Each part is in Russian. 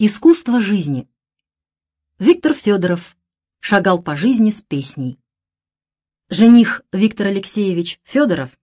Искусство жизни. Виктор Федоров шагал по жизни с песней. Жених Виктор Алексеевич Федоров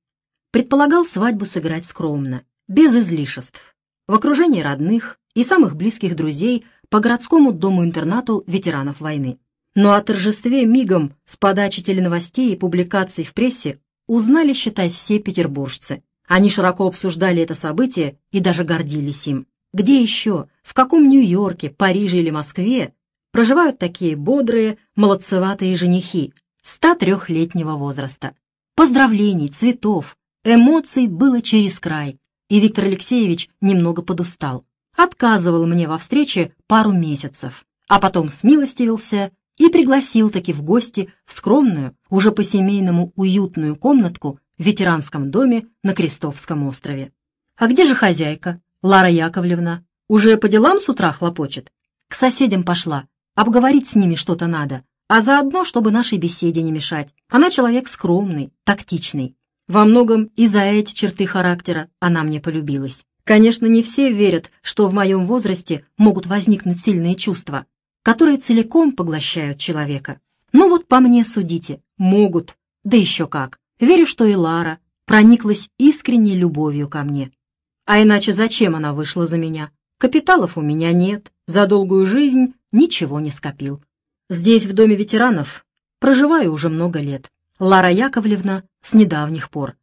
предполагал свадьбу сыграть скромно, без излишеств, в окружении родных и самых близких друзей по городскому дому-интернату ветеранов войны. Но о торжестве мигом с подачи теленовостей и публикаций в прессе узнали, считай, все петербуржцы. Они широко обсуждали это событие и даже гордились им. Где еще, в каком Нью-Йорке, Париже или Москве проживают такие бодрые, молодцеватые женихи 103-летнего возраста? Поздравлений, цветов, эмоций было через край, и Виктор Алексеевич немного подустал. Отказывал мне во встрече пару месяцев, а потом смилостивился и пригласил таки в гости в скромную, уже по-семейному уютную комнатку в ветеранском доме на Крестовском острове. «А где же хозяйка?» Лара Яковлевна уже по делам с утра хлопочет. К соседям пошла. Обговорить с ними что-то надо. А заодно, чтобы нашей беседе не мешать. Она человек скромный, тактичный. Во многом из-за эти черты характера она мне полюбилась. Конечно, не все верят, что в моем возрасте могут возникнуть сильные чувства, которые целиком поглощают человека. Но вот по мне судите. Могут. Да еще как. Верю, что и Лара прониклась искренней любовью ко мне. А иначе зачем она вышла за меня? Капиталов у меня нет, за долгую жизнь ничего не скопил. Здесь, в доме ветеранов, проживаю уже много лет. Лара Яковлевна с недавних пор.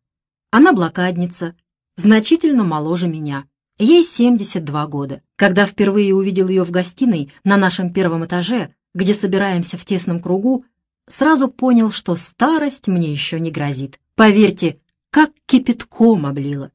Она блокадница, значительно моложе меня. Ей 72 года. Когда впервые увидел ее в гостиной на нашем первом этаже, где собираемся в тесном кругу, сразу понял, что старость мне еще не грозит. Поверьте, как кипятком облила.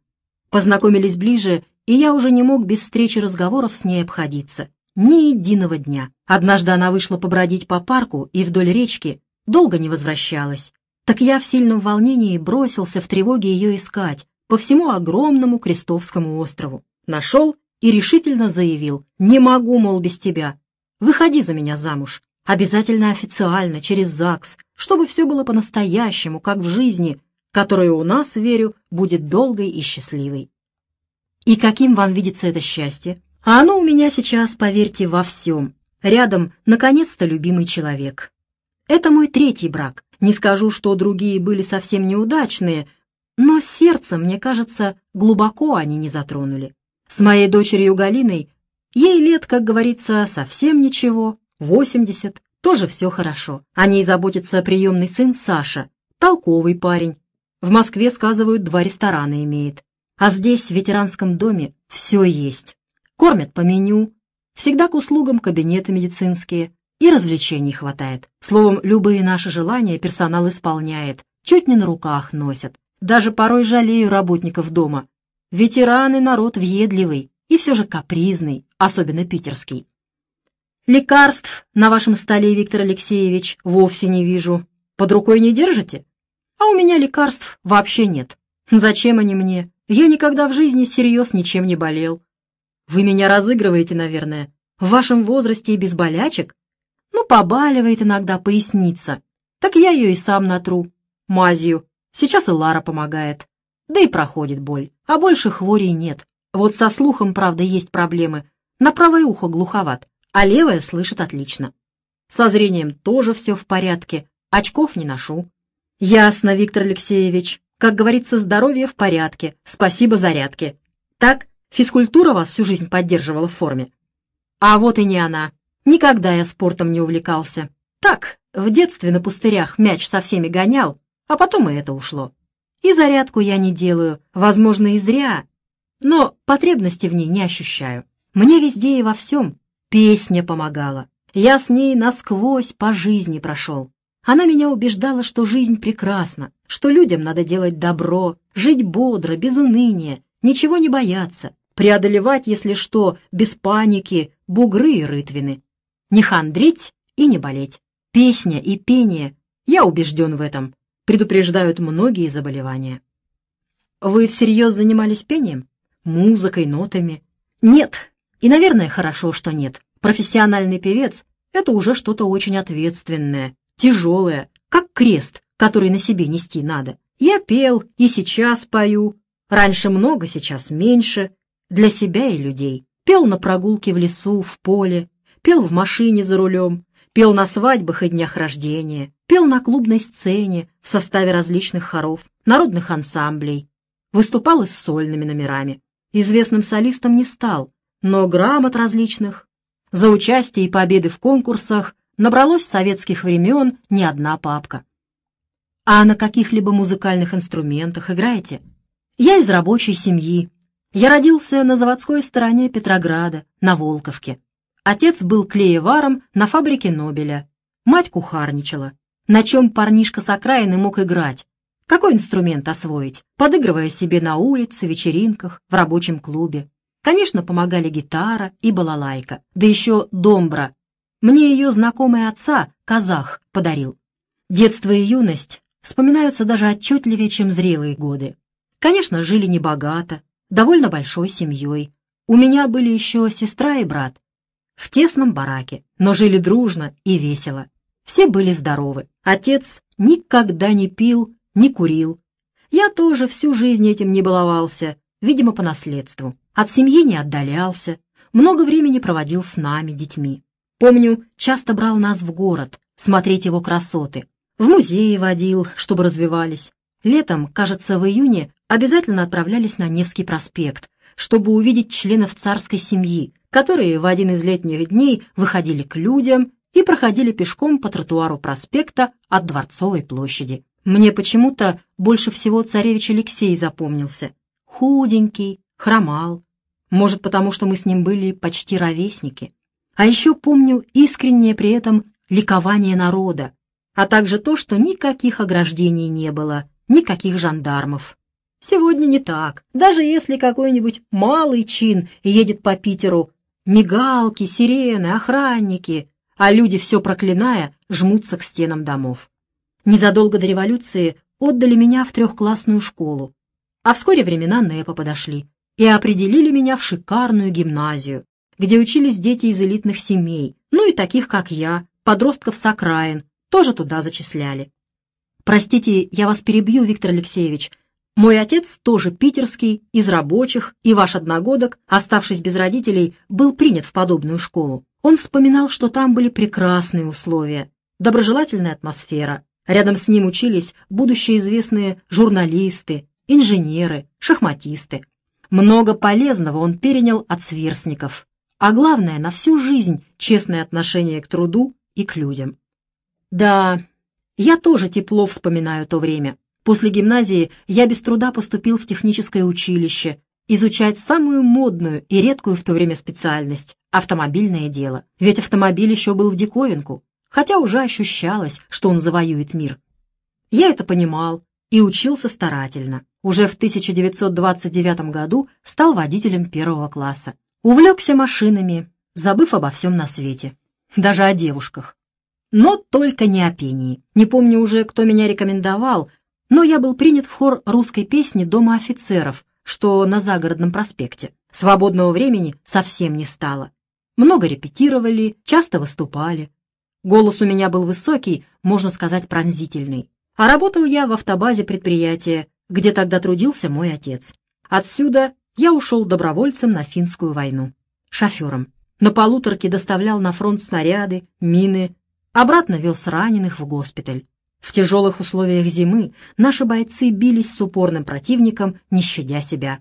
Познакомились ближе, и я уже не мог без встречи разговоров с ней обходиться. Ни единого дня. Однажды она вышла побродить по парку и вдоль речки, долго не возвращалась. Так я в сильном волнении бросился в тревоге ее искать по всему огромному Крестовскому острову. Нашел и решительно заявил, не могу, мол, без тебя. Выходи за меня замуж. Обязательно официально, через ЗАГС, чтобы все было по-настоящему, как в жизни, которая у нас, верю, будет долгой и счастливой. И каким вам видится это счастье? А оно у меня сейчас, поверьте, во всем. Рядом, наконец-то, любимый человек. Это мой третий брак. Не скажу, что другие были совсем неудачные, но сердце, мне кажется, глубоко они не затронули. С моей дочерью Галиной ей лет, как говорится, совсем ничего, 80, тоже все хорошо. О ней заботится приемный сын Саша, толковый парень, в Москве, сказывают, два ресторана имеет. А здесь, в ветеранском доме, все есть. Кормят по меню, всегда к услугам кабинеты медицинские, и развлечений хватает. Словом, любые наши желания персонал исполняет, чуть не на руках носят. Даже порой жалею работников дома. Ветераны народ въедливый и все же капризный, особенно питерский. Лекарств на вашем столе, Виктор Алексеевич, вовсе не вижу. Под рукой не держите? А у меня лекарств вообще нет. Зачем они мне? Я никогда в жизни всерьез ничем не болел. Вы меня разыгрываете, наверное. В вашем возрасте и без болячек? Ну, побаливает иногда поясница. Так я ее и сам натру. Мазью. Сейчас и Лара помогает. Да и проходит боль. А больше хворей нет. Вот со слухом, правда, есть проблемы. На правое ухо глуховат, а левое слышит отлично. Со зрением тоже все в порядке. Очков не ношу. «Ясно, Виктор Алексеевич. Как говорится, здоровье в порядке. Спасибо зарядке. Так, физкультура вас всю жизнь поддерживала в форме?» «А вот и не она. Никогда я спортом не увлекался. Так, в детстве на пустырях мяч со всеми гонял, а потом и это ушло. И зарядку я не делаю, возможно, и зря, но потребности в ней не ощущаю. Мне везде и во всем песня помогала. Я с ней насквозь по жизни прошел. Она меня убеждала, что жизнь прекрасна, что людям надо делать добро, жить бодро, без уныния, ничего не бояться, преодолевать, если что, без паники, бугры и рытвины. Не хандрить и не болеть. Песня и пение, я убежден в этом, предупреждают многие заболевания. Вы всерьез занимались пением? Музыкой, нотами? Нет. И, наверное, хорошо, что нет. Профессиональный певец — это уже что-то очень ответственное, тяжелая, как крест, который на себе нести надо. Я пел и сейчас пою. Раньше много, сейчас меньше. Для себя и людей. Пел на прогулке в лесу, в поле, пел в машине за рулем, пел на свадьбах и днях рождения, пел на клубной сцене в составе различных хоров, народных ансамблей, выступал и с сольными номерами. Известным солистом не стал, но грамот различных. За участие и победы в конкурсах набралось с советских времен не одна папка. А на каких-либо музыкальных инструментах играете? Я из рабочей семьи. Я родился на заводской стороне Петрограда, на Волковке. Отец был клееваром на фабрике Нобеля. Мать кухарничала. На чем парнишка с окраины мог играть? Какой инструмент освоить, подыгрывая себе на улице, вечеринках, в рабочем клубе? Конечно, помогали гитара и балалайка, да еще домбра. Мне ее знакомый отца, казах, подарил. Детство и юность вспоминаются даже отчетливее, чем зрелые годы. Конечно, жили небогато, довольно большой семьей. У меня были еще сестра и брат. В тесном бараке, но жили дружно и весело. Все были здоровы. Отец никогда не пил не курил. Я тоже всю жизнь этим не баловался, видимо, по наследству. От семьи не отдалялся, много времени проводил с нами, детьми. Помню, часто брал нас в город, смотреть его красоты. В музеи водил, чтобы развивались. Летом, кажется, в июне, обязательно отправлялись на Невский проспект, чтобы увидеть членов царской семьи, которые в один из летних дней выходили к людям и проходили пешком по тротуару проспекта от Дворцовой площади. Мне почему-то больше всего царевич Алексей запомнился. Худенький, хромал. Может, потому что мы с ним были почти ровесники. А еще помню искреннее при этом ликование народа, а также то, что никаких ограждений не было, никаких жандармов. Сегодня не так. Даже если какой-нибудь малый чин едет по Питеру, мигалки, сирены, охранники, а люди, все проклиная, жмутся к стенам домов. Незадолго до революции отдали меня в трехклассную школу, а вскоре времена НЭПа подошли и определили меня в шикарную гимназию, где учились дети из элитных семей, ну и таких, как я, подростков с окраин, тоже туда зачисляли. Простите, я вас перебью, Виктор Алексеевич. Мой отец тоже питерский, из рабочих, и ваш одногодок, оставшись без родителей, был принят в подобную школу. Он вспоминал, что там были прекрасные условия, доброжелательная атмосфера, Рядом с ним учились будущие известные журналисты, инженеры, шахматисты. Много полезного он перенял от сверстников, а главное, на всю жизнь честное отношение к труду и к людям. Да, я тоже тепло вспоминаю то время. После гимназии я без труда поступил в техническое училище, изучать самую модную и редкую в то время специальность — автомобильное дело. Ведь автомобиль еще был в диковинку хотя уже ощущалось, что он завоюет мир. Я это понимал и учился старательно. Уже в 1929 году стал водителем первого класса. Увлекся машинами, забыв обо всем на свете, даже о девушках. Но только не о пении. Не помню уже, кто меня рекомендовал, но я был принят в хор русской песни Дома офицеров, что на Загородном проспекте. Свободного времени совсем не стало. Много репетировали, часто выступали. Голос у меня был высокий, можно сказать, пронзительный. А работал я в автобазе предприятия, где тогда трудился мой отец. Отсюда я ушел добровольцем на финскую войну. Шофером. На полуторке доставлял на фронт снаряды, мины. Обратно вез раненых в госпиталь. В тяжелых условиях зимы наши бойцы бились с упорным противником, не щадя себя.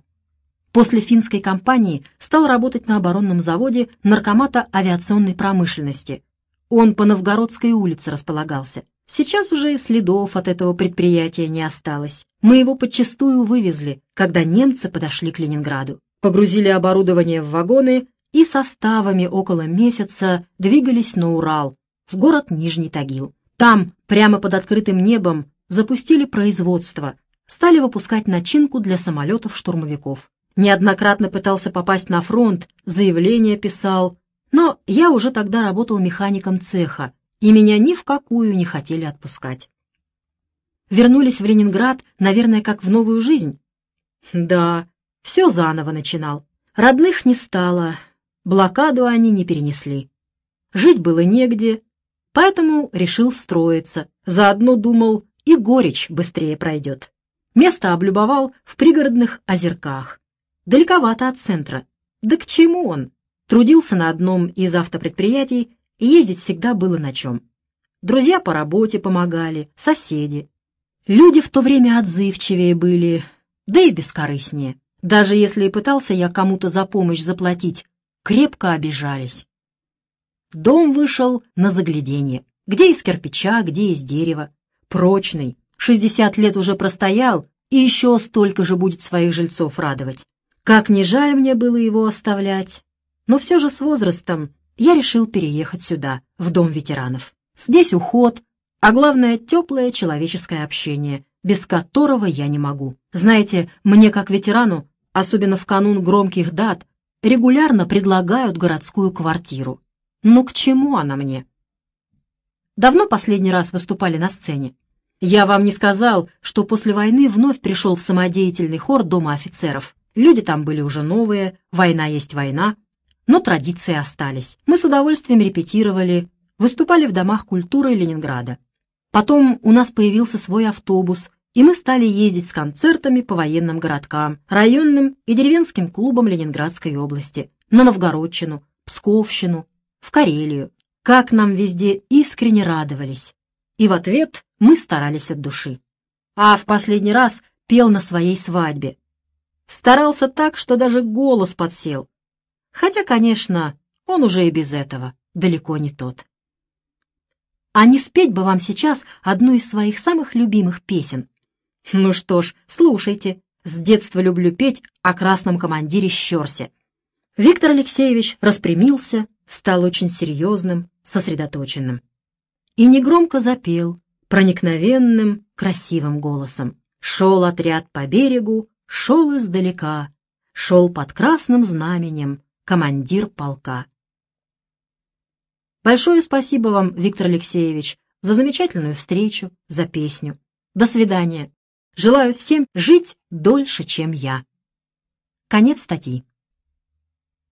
После финской кампании стал работать на оборонном заводе наркомата авиационной промышленности, он по Новгородской улице располагался. Сейчас уже и следов от этого предприятия не осталось. Мы его подчистую вывезли, когда немцы подошли к Ленинграду. Погрузили оборудование в вагоны и составами около месяца двигались на Урал, в город Нижний Тагил. Там, прямо под открытым небом, запустили производство, стали выпускать начинку для самолетов-штурмовиков. Неоднократно пытался попасть на фронт, заявление писал, но я уже тогда работал механиком цеха, и меня ни в какую не хотели отпускать. Вернулись в Ленинград, наверное, как в новую жизнь? Да, все заново начинал. Родных не стало, блокаду они не перенесли. Жить было негде, поэтому решил строиться. Заодно думал, и горечь быстрее пройдет. Место облюбовал в пригородных озерках. Далековато от центра. Да к чему он? трудился на одном из автопредприятий, ездить всегда было на чем. Друзья по работе помогали, соседи. Люди в то время отзывчивее были, да и бескорыстнее. Даже если и пытался я кому-то за помощь заплатить, крепко обижались. Дом вышел на загляденье. Где из кирпича, где из дерева. Прочный, 60 лет уже простоял, и еще столько же будет своих жильцов радовать. Как не жаль мне было его оставлять. Но все же с возрастом я решил переехать сюда, в дом ветеранов. Здесь уход, а главное, теплое человеческое общение, без которого я не могу. Знаете, мне как ветерану, особенно в канун громких дат, регулярно предлагают городскую квартиру. Ну к чему она мне? Давно последний раз выступали на сцене? Я вам не сказал, что после войны вновь пришел в самодеятельный хор Дома офицеров. Люди там были уже новые, война есть война, но традиции остались. Мы с удовольствием репетировали, выступали в домах культуры Ленинграда. Потом у нас появился свой автобус, и мы стали ездить с концертами по военным городкам, районным и деревенским клубам Ленинградской области, на Новгородчину, Псковщину, в Карелию. Как нам везде искренне радовались. И в ответ мы старались от души. А в последний раз пел на своей свадьбе. Старался так, что даже голос подсел. Хотя, конечно, он уже и без этого далеко не тот. А не спеть бы вам сейчас одну из своих самых любимых песен. Ну что ж, слушайте. С детства люблю петь о красном командире Щерсе. Виктор Алексеевич распрямился, стал очень серьезным, сосредоточенным. И негромко запел, проникновенным, красивым голосом. Шел отряд по берегу, шел издалека, шел под красным знаменем командир полка. Большое спасибо вам, Виктор Алексеевич, за замечательную встречу, за песню. До свидания. Желаю всем жить дольше, чем я. Конец статьи.